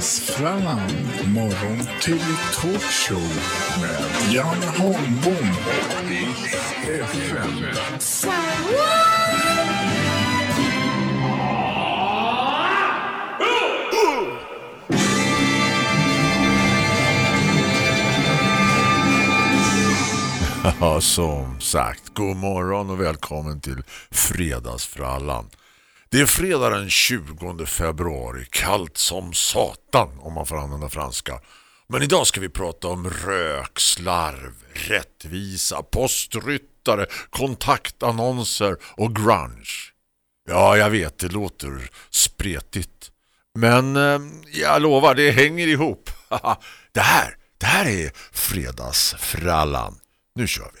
Fredagsfrallan, morgon till talkshow med Jan Holmbom och Rix FM. Ja, som sagt, god morgon och välkommen till Fredagsfrallan. Det är fredag den 20 februari, kallt som satan om man får använda franska. Men idag ska vi prata om rök, slarv, rättvisa, postryttare, kontaktannonser och grunge. Ja, jag vet, det låter spretigt. Men eh, jag lovar, det hänger ihop. det här, det här är fredagsfrallan. Nu kör vi.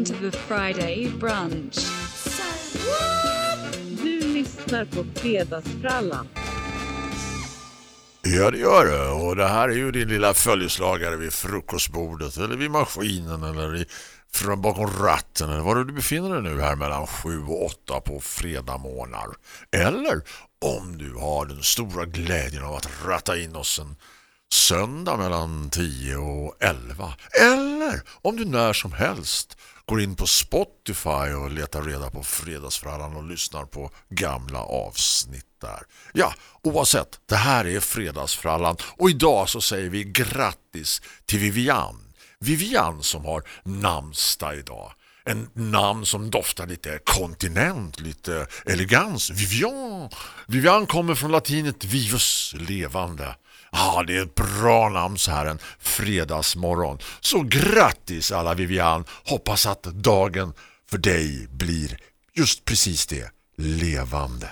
listen to the Friday brunch. Du lyssnar på Fredagsfrallan. Ja, det gör det. Och det här är ju din lilla följeslagare vid frukostbordet eller vid maskinen eller i, från bakom ratten eller var du befinner dig nu här mellan 7 och 8 på fredag månader. Eller om du har den stora glädjen av att ratta in oss en söndag mellan 10 och 11. Eller om du när som helst går in på Spotify och letar reda på Fredagsfrallan och lyssnar på gamla avsnitt där. Ja, oavsett, det här är Fredagsfrallan och idag så säger vi grattis till Vivian. Vivian som har namnsdag idag. En namn som doftar lite kontinent, lite elegans. Vivian. Vivian kommer från latinet vivus, levande. Ja, det är ett bra namn så här en fredagsmorgon. Så grattis alla Vivian. Hoppas att dagen för dig blir just precis det, levande.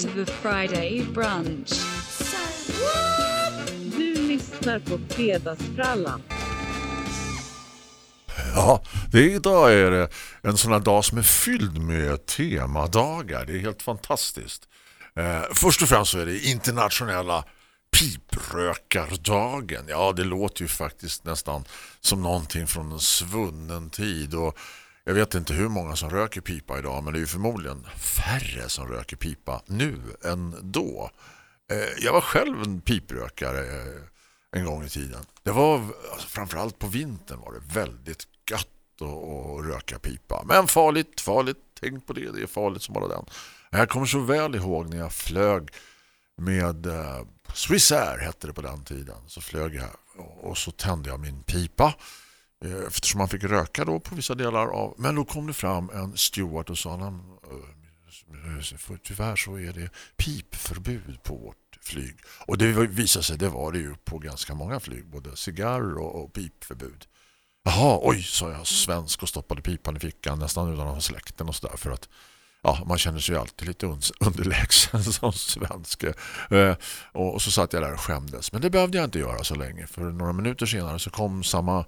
To the Friday brunch. Du lyssnar på Fredagsfrallan. Ja, det är, idag är det en sån här dag som är fylld med temadagar. Det är helt fantastiskt. Eh, först och främst så är det internationella piprökardagen. Ja, det låter ju faktiskt nästan som någonting från en svunnen tid och jag vet inte hur många som röker pipa idag men det är ju förmodligen färre som röker pipa nu än då. Eh, jag var själv en piprökare eh, en gång i tiden. Det var alltså, framförallt på vintern var det väldigt gött att, att röka pipa. Men farligt, farligt. Tänk på det, det är farligt som bara den. Jag kommer så väl ihåg när jag flög med eh, Swissair hette det på den tiden. Så flög jag och, och så tände jag min pipa. Eh, eftersom man fick röka då på vissa delar av. Men då kom det fram en steward och sa han, eh, eh, tyvärr så är det pipförbud på vårt flyg. Och det visade sig, det var det ju på ganska många flyg. Både cigarr och, och pipförbud. Jaha, oj, sa jag svensk och stoppade pipan i fickan nästan utan att ha släkten och sådär för att ja, man känner sig ju alltid lite underlägsen som svensk. Eh, och, och så satt jag där och skämdes. Men det behövde jag inte göra så länge. För några minuter senare så kom samma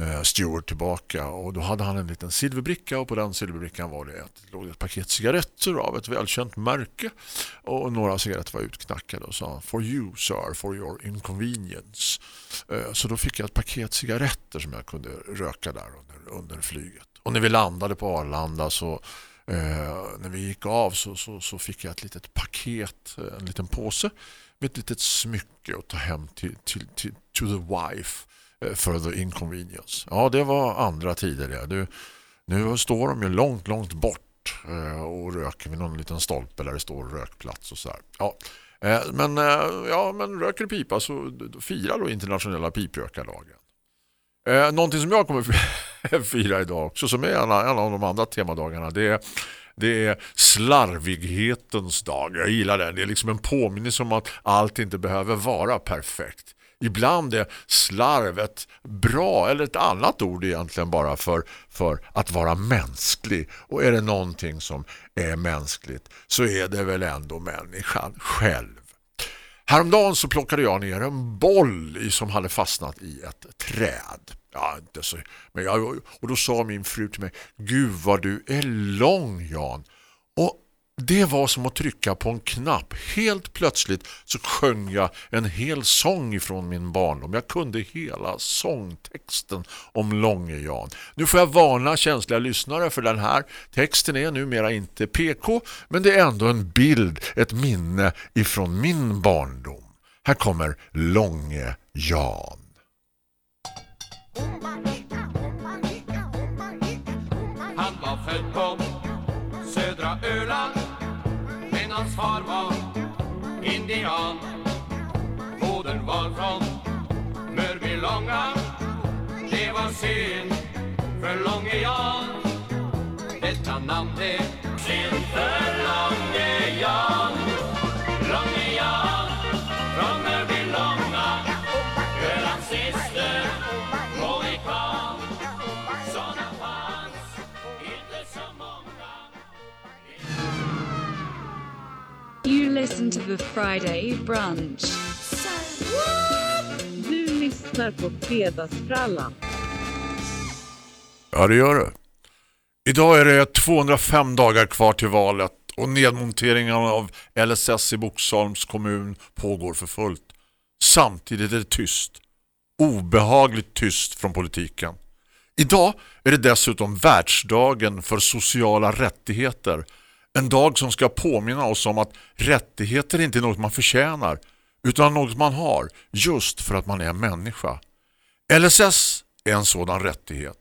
Eh, Stewart tillbaka och då hade han en liten silverbricka och på den silverbrickan var det ett, låg det ett paket cigaretter av ett välkänt märke och några cigaretter var utknackade och sa for you sir, for your inconvenience. Eh, så då fick jag ett paket cigaretter som jag kunde röka där under, under flyget. Och när vi landade på Arlanda så eh, när vi gick av så, så, så fick jag ett litet paket, eh, en liten påse med ett litet smycke att ta hem till, till, till to the wife Eh, further the inconvenience. Ja, det var andra tider det. Du, nu står de ju långt, långt bort eh, och röker vid någon liten stolpe där det står rökplats och så här. Ja, eh, men, eh, ja, men röker pipa så firar då internationella piprökardagen. Eh, någonting som jag kommer fira idag också som är en, en av de andra temadagarna det är, det är slarvighetens dag. Jag gillar den. Det är liksom en påminnelse om att allt inte behöver vara perfekt. Ibland är slarvet bra eller ett annat ord egentligen bara för, för att vara mänsklig. Och är det någonting som är mänskligt så är det väl ändå människan själv. Häromdagen så plockade jag ner en boll som hade fastnat i ett träd. Ja, inte så, men jag, och då sa min fru till mig Gud vad du är lång Jan. Och det var som att trycka på en knapp. Helt plötsligt så sjöng jag en hel sång ifrån min barndom. Jag kunde hela sångtexten om Långe Jan. Nu får jag varna känsliga lyssnare för den här texten är numera inte PK men det är ändå en bild, ett minne ifrån min barndom. Här kommer Långe indian Modern var från Mörbylånga Det var synd för Långe Jan. Detta namn det synd för Långe Jan. Långe Jan från Mörbylånga Ölands sista listen to the Friday brunch. Du lyssnar på Fredagsfrallan. Ja, det gör det. Idag är det 205 dagar kvar till valet och nedmonteringen av LSS i Boxholms kommun pågår för fullt. Samtidigt är det tyst. Obehagligt tyst från politiken. Idag är det dessutom världsdagen för sociala rättigheter. En dag som ska påminna oss om att rättigheter inte är något man förtjänar utan något man har just för att man är människa. LSS är en sådan rättighet.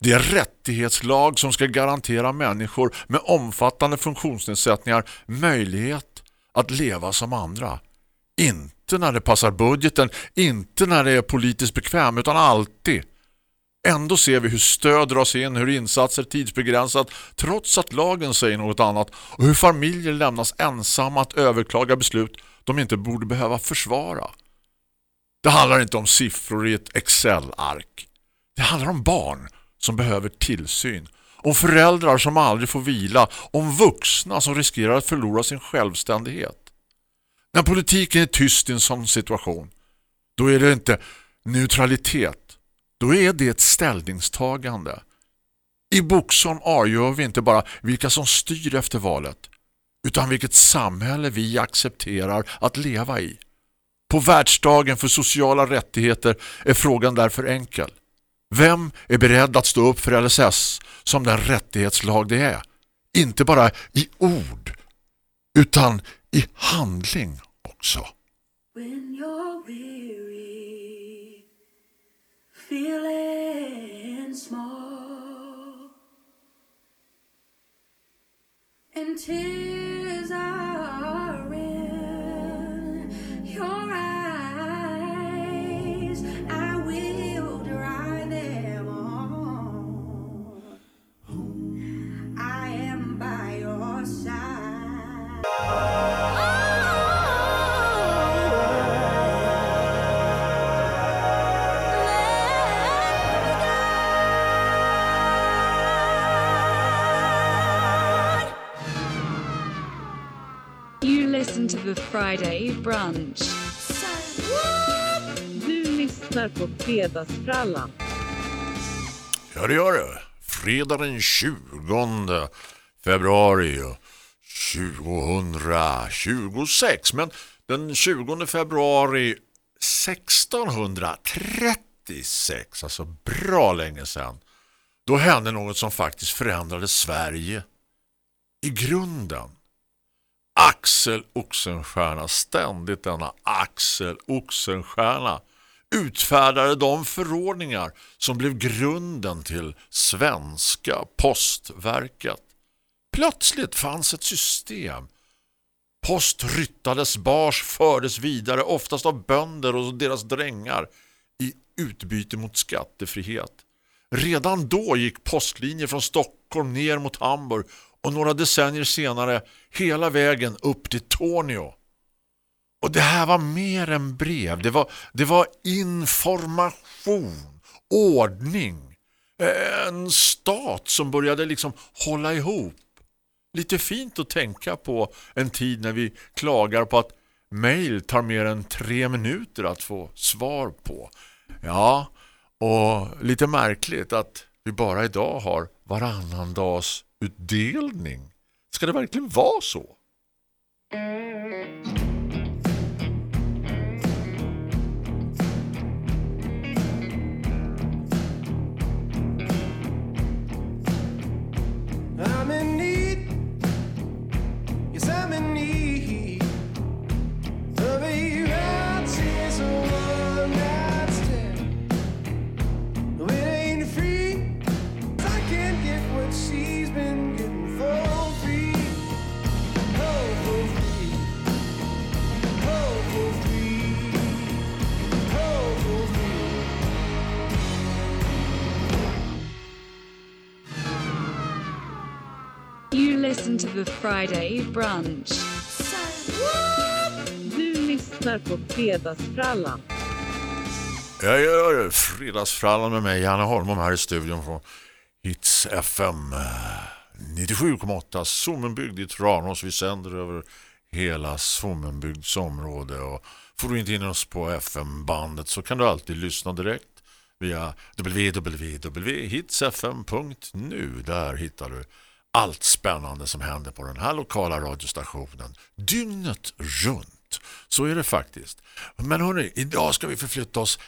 Det är en rättighetslag som ska garantera människor med omfattande funktionsnedsättningar möjlighet att leva som andra. Inte när det passar budgeten, inte när det är politiskt bekvämt utan alltid. Ändå ser vi hur stöd dras in, hur insatser tidsbegränsat trots att lagen säger något annat och hur familjer lämnas ensamma att överklaga beslut de inte borde behöva försvara. Det handlar inte om siffror i ett Excel-ark. Det handlar om barn som behöver tillsyn. Om föräldrar som aldrig får vila. Om vuxna som riskerar att förlora sin självständighet. När politiken är tyst i en sån situation då är det inte neutralitet. Då är det ett ställningstagande. I Boxholm avgör vi inte bara vilka som styr efter valet utan vilket samhälle vi accepterar att leva i. På världsdagen för sociala rättigheter är frågan därför enkel. Vem är beredd att stå upp för LSS som den rättighetslag det är? Inte bara i ord utan i handling också. feeling small and tears are. Friday brunch. Du lyssnar på Fredagsfrallan. Ja, det gör det. Fredag den 20 februari 2026. Men den 20 februari 1636, alltså bra länge sedan, då hände något som faktiskt förändrade Sverige i grunden. Axel Oxenstierna, ständigt denna Axel Oxenstierna utfärdade de förordningar som blev grunden till svenska postverket. Plötsligt fanns ett system. Post ryttades, bars, fördes vidare, oftast av bönder och deras drängar i utbyte mot skattefrihet. Redan då gick postlinjer från Stockholm ner mot Hamburg och några decennier senare hela vägen upp till Tornio. Och det här var mer än brev. Det var, det var information, ordning. Eh, en stat som började liksom hålla ihop. Lite fint att tänka på en tid när vi klagar på att mail tar mer än tre minuter att få svar på. Ja, och lite märkligt att vi bara idag har varannan dags utdelning. Ska det verkligen vara så? Friday brunch. Du lyssnar på Fredagsfrallan. Jag gör fredagsfrallan med mig, Janne Holmom här i studion från Hits FM eh, 97,8 Sommenbygd i Tranås. Vi sänder över hela Sommenbygds område och får du inte in oss på FM-bandet så kan du alltid lyssna direkt via www.hitsfm.nu. Där hittar du allt spännande som händer på den här lokala radiostationen dygnet runt. Så är det faktiskt. Men hörni, idag ska vi förflytta oss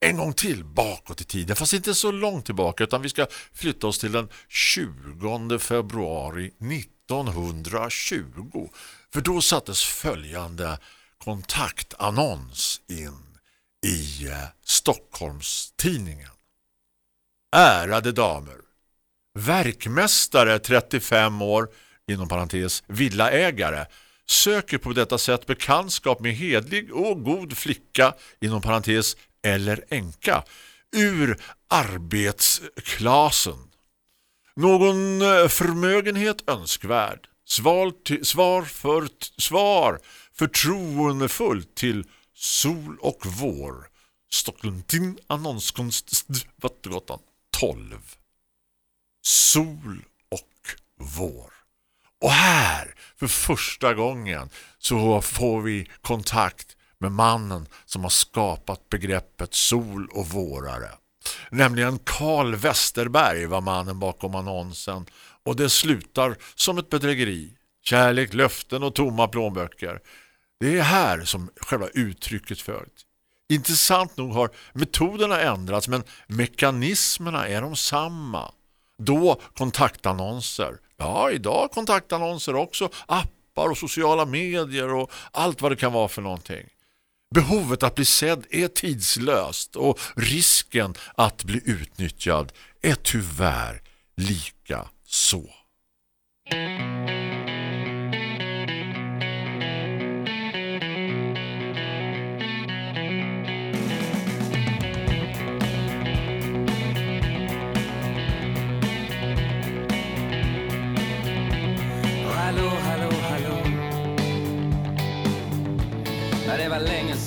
en gång till bakåt i tiden. Fast inte så långt tillbaka utan vi ska flytta oss till den 20 februari 1920. För då sattes följande kontaktannons in i eh, Stockholms-tidningen. Ärade damer. Verkmästare 35 år, inom parentes villaägare, söker på detta sätt bekantskap med hedlig och god flicka, inom parentes eller enka, ur arbetsklassen. Någon eh, förmögenhet önskvärd. Svar, till, svar, för, svar förtroendefullt till sol och vår. Stockholm din annonskonst Vättergatan 12 sol och vår. Och här, för första gången, så får vi kontakt med mannen som har skapat begreppet sol och vårare. Nämligen Karl Westerberg var mannen bakom annonsen och det slutar som ett bedrägeri. Kärlek, löften och tomma plånböcker. Det är här som själva uttrycket följt. Intressant nog har metoderna ändrats men mekanismerna är de samma. Då kontaktannonser. Ja, idag kontaktannonser också. Appar och sociala medier och allt vad det kan vara för någonting. Behovet att bli sedd är tidslöst och risken att bli utnyttjad är tyvärr lika så.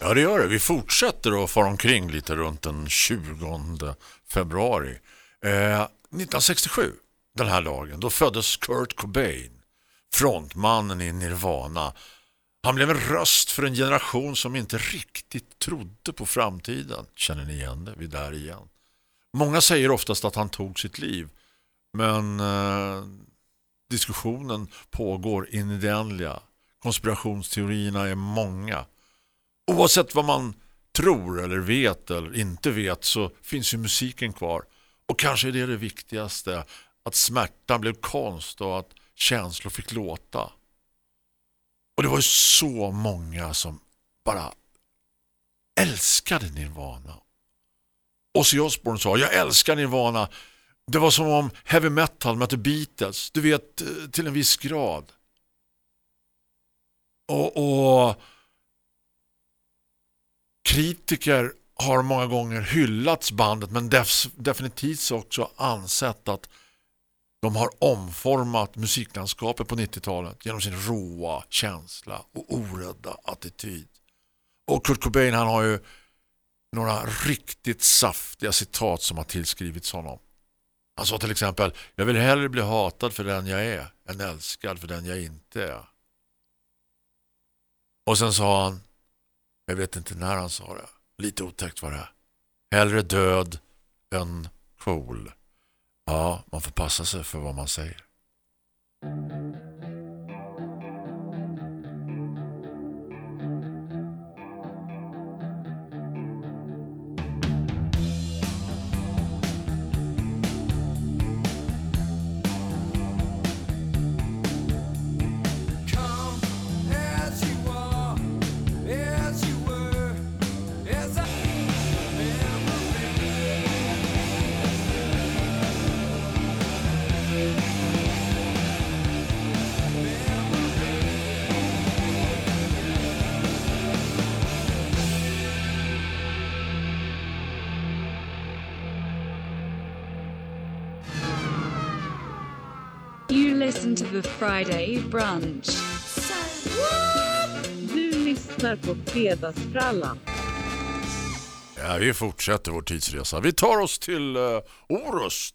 Ja, det gör det. Vi fortsätter att fara omkring lite runt den 20 februari. Eh, 1967, den här dagen, då föddes Kurt Cobain, frontmannen i Nirvana. Han blev en röst för en generation som inte riktigt trodde på framtiden. Känner ni igen det? Vi är där igen. Många säger oftast att han tog sitt liv. Men eh, diskussionen pågår in i det ändliga. Konspirationsteorierna är många. Oavsett vad man tror eller vet eller inte vet så finns ju musiken kvar. Och kanske är det det viktigaste. Att smärtan blev konst och att känslor fick låta. Och det var ju så många som bara älskade Nirvana. Ozzy Osbourne sa, jag älskar Nirvana. Det var som om heavy metal mötte Beatles. Du vet, eh, till en viss grad. Och, och kritiker har många gånger hyllats bandet men def definitivt också ansett att de har omformat musiklandskapet på 90-talet genom sin råa känsla och orädda attityd. Och Kurt Cobain han har ju några riktigt saftiga citat som har tillskrivits honom. Han sa till exempel Jag vill hellre bli hatad för den jag är än älskad för den jag inte är. Och sen sa han jag vet inte när han sa det. Lite otäckt var det. Hellre död än cool. Ja, man får passa sig för vad man säger. Listen to the Friday brunch. Du lyssnar på Fredagsfrallan. Ja, vi fortsätter vår tidsresa. Vi tar oss till uh, Orust.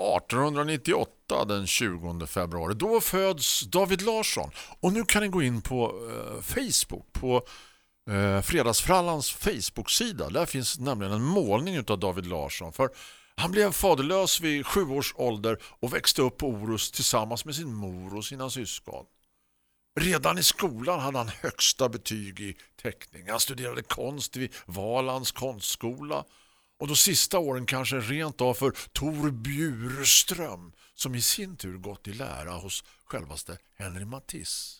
1898 den 20 februari. Då föds David Larsson. Och nu kan ni gå in på eh, Facebook på eh, Fredagsfrallans Facebook-sida. Där finns nämligen en målning av David Larsson. För han blev faderlös vid sju års ålder och växte upp på Orust tillsammans med sin mor och sina syskon. Redan i skolan hade han högsta betyg i teckning. Han studerade konst vid Valands konstskola och de sista åren kanske rent av för Tor Bjurström som i sin tur gått i lära hos självaste Henry Matisse.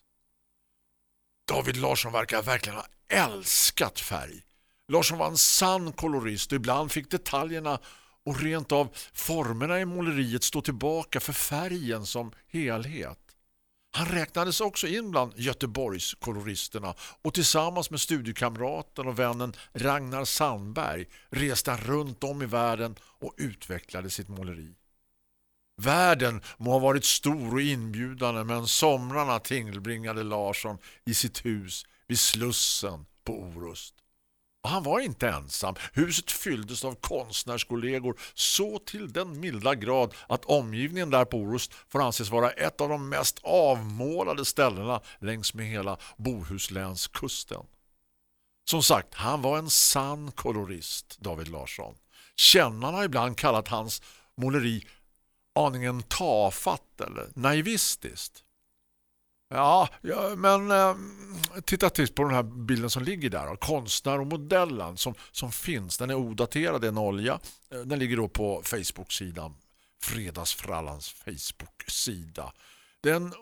David Larsson verkar verkligen ha älskat färg. Larsson var en sann kolorist och ibland fick detaljerna och rent av formerna i måleriet stå tillbaka för färgen som helhet. Han räknades också in bland Göteborgs koloristerna och tillsammans med studiekamraten och vännen Ragnar Sandberg reste han runt om i världen och utvecklade sitt måleri. Världen må ha varit stor och inbjudande men somrarna tillbringade Larsson i sitt hus vid Slussen på Orust. Och han var inte ensam. Huset fylldes av konstnärskollegor så till den milda grad att omgivningen där på Orust får anses vara ett av de mest avmålade ställena längs med hela Bohuslänskusten. Som sagt, han var en sann kolorist, David Larsson. Kännarna har ibland kallat hans måleri aningen tafatt eller naivistiskt. Ja, ja men eh, titta tills på den här bilden som ligger där. Då. Konstnär och modellen som, som finns. Den är odaterad, en olja. Eh, den ligger då på Facebook-sidan. Fredagsfrallans Facebook-sida. Det är en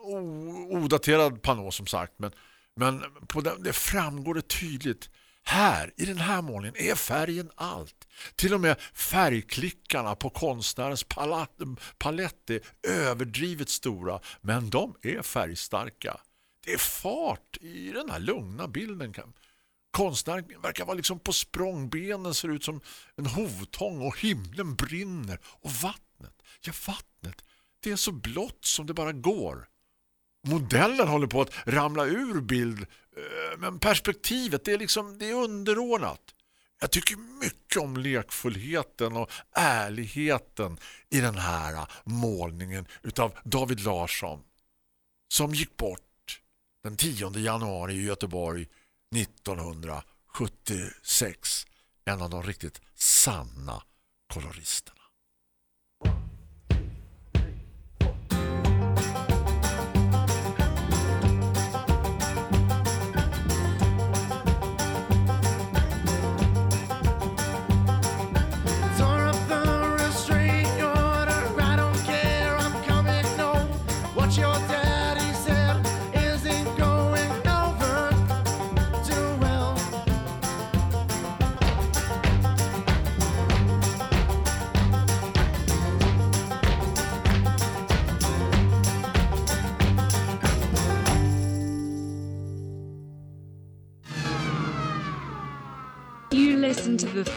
odaterad panå som sagt. Men, men på den, det framgår det tydligt. Här, i den här målningen, är färgen allt. Till och med färgklickarna på konstnärens palat, palett är överdrivet stora, men de är färgstarka. Det är fart i den här lugna bilden. Konstnären verkar vara liksom på språngbenen, ser ut som en hovtång och himlen brinner och vattnet. Ja, vattnet, det är så blått som det bara går. Modellen håller på att ramla ur bild, eh, men perspektivet det är liksom det är underordnat. Jag tycker mycket om lekfullheten och ärligheten i den här målningen utav David Larsson som gick bort den 10 januari i Göteborg 1976. En av de riktigt sanna koloristerna.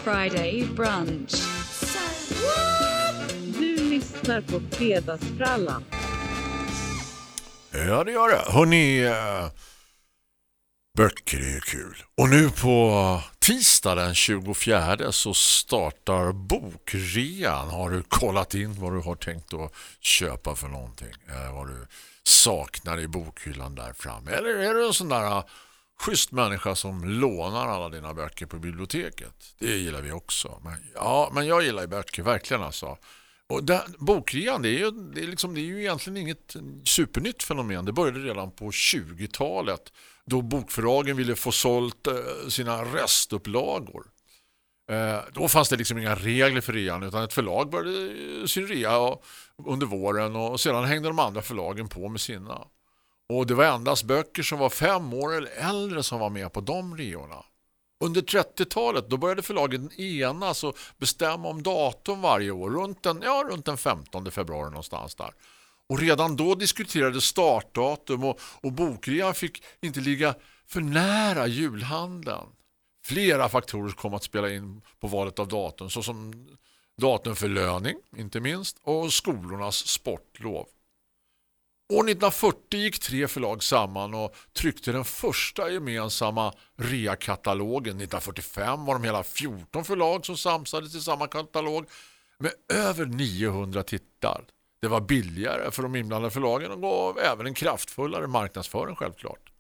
Friday brunch. Du lyssnar på Fredagsfrallan. Ja, det gör det. Hörrni, eh, böcker är ju kul. Och nu på tisdag den 24 så startar bokrean. Har du kollat in vad du har tänkt att köpa för någonting? Eh, vad du saknar i bokhyllan där framme? Eller är du en sån där eh, schysst människa som lånar alla dina böcker på biblioteket? Det gillar vi också. Men, ja, men jag gillar ju böcker, verkligen alltså. Och där, bokrean det är, ju, det, är liksom, det är ju egentligen inget supernytt fenomen. Det började redan på 20-talet då bokförlagen ville få sålt eh, sina restupplagor. Eh, då fanns det liksom inga regler för rean utan ett förlag började eh, sin rea under våren och sedan hängde de andra förlagen på med sina. Och det var endast böcker som var fem år eller äldre som var med på de reorna. Under 30-talet då började förlagen enas och bestämma om datum varje år runt den, ja, runt den 15 februari någonstans där. Och redan då diskuterades startdatum och, och bokrean fick inte ligga för nära julhandeln. Flera faktorer kom att spela in på valet av datum såsom datum för löning, inte minst, och skolornas sportlov. År 1940 gick tre förlag samman och tryckte den första gemensamma REA-katalogen. 1945 var de hela 14 förlag som samsades i samma katalog med över 900 titlar. Det var billigare för de inblandade förlagen och gav även en kraftfullare marknadsföring självklart.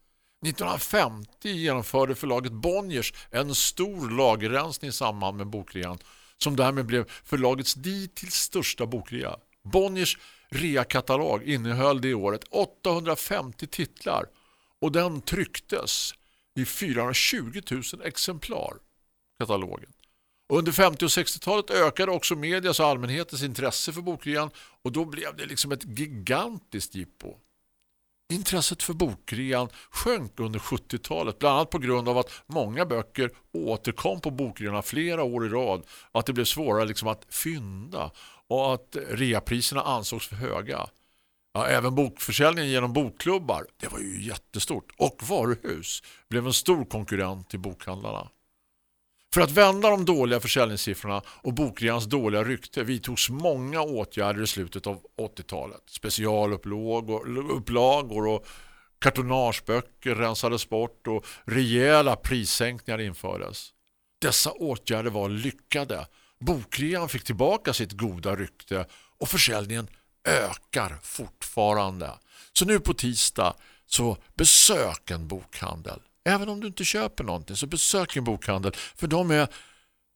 1950 genomförde förlaget Bonniers en stor lagerrensning i samband med bokrean som därmed blev förlagets dittills största bokrea. Bonniers reakatalog innehöll det året 850 titlar och den trycktes i 420 000 exemplar katalogen. Och under 50- och 60-talet ökade också medias och allmänhetens intresse för bokrean och då blev det liksom ett gigantiskt jippo. Intresset för bokrean sjönk under 70-talet bland annat på grund av att många böcker återkom på bokrean flera år i rad och att det blev svårare liksom att fynda och att reapriserna ansågs för höga. Ja, även bokförsäljningen genom bokklubbar, det var ju jättestort, och varuhus blev en stor konkurrent till bokhandlarna. För att vända de dåliga försäljningssiffrorna och bokreans dåliga rykte vidtogs många åtgärder i slutet av 80-talet. Specialupplagor och kartonageböcker rensades bort och rejäla prissänkningar infördes. Dessa åtgärder var lyckade. Bokrean fick tillbaka sitt goda rykte och försäljningen ökar fortfarande. Så nu på tisdag så besök en bokhandel. Även om du inte köper någonting så besök en bokhandel för de är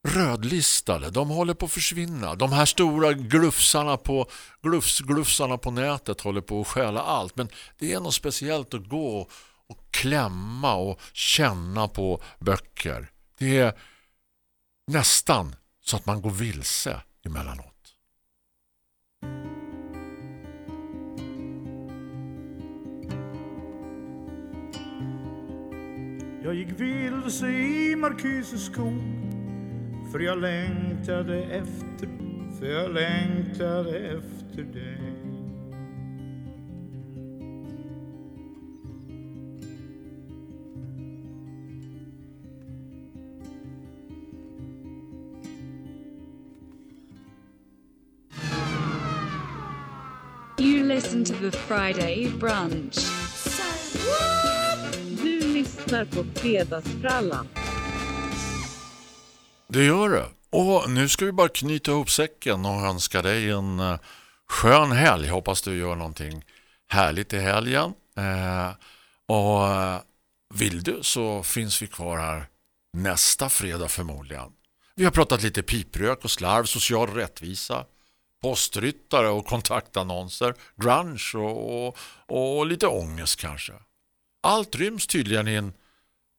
rödlistade. De håller på att försvinna. De här stora glufsarna på, glufs, glufsarna på nätet håller på att stjäla allt. Men det är något speciellt att gå och klämma och känna på böcker. Det är nästan så att man går vilse emellanåt. Jag gick vilse i Markuses skog För jag längtade efter För jag längtade efter dig You listen to the Friday brunch. Du lyssnar på Fredagsfrallan. Det gör det. Och nu ska vi bara knyta ihop säcken och önska dig en eh, skön helg. Hoppas du gör någonting härligt i helgen. Eh, och eh, vill du så finns vi kvar här nästa fredag förmodligen. Vi har pratat lite piprök och slarv, social rättvisa, postryttare och kontaktannonser, grunge och, och, och lite ångest kanske. Allt ryms tydligen i en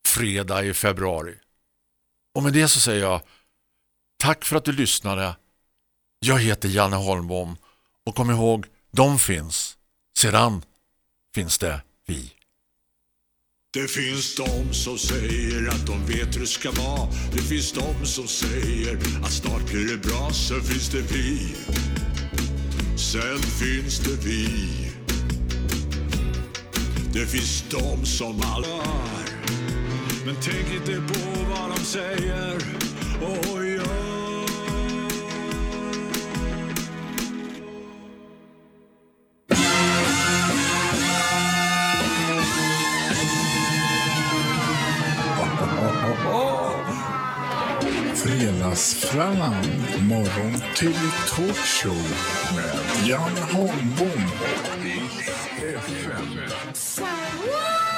fredag i februari. Och med det så säger jag tack för att du lyssnade. Jag heter Janne Holmbom och kom ihåg, de finns. Sedan finns det vi. Det finns de som säger att de vet hur det ska vara. Det finns de som säger att snart blir det bra. Sen finns det vi. Sen finns det vi. Det finns de som allar. Men tänk inte på vad de säger och gör. Fredagsfrallan, morgon till talkshow med Jan Holmbom FM.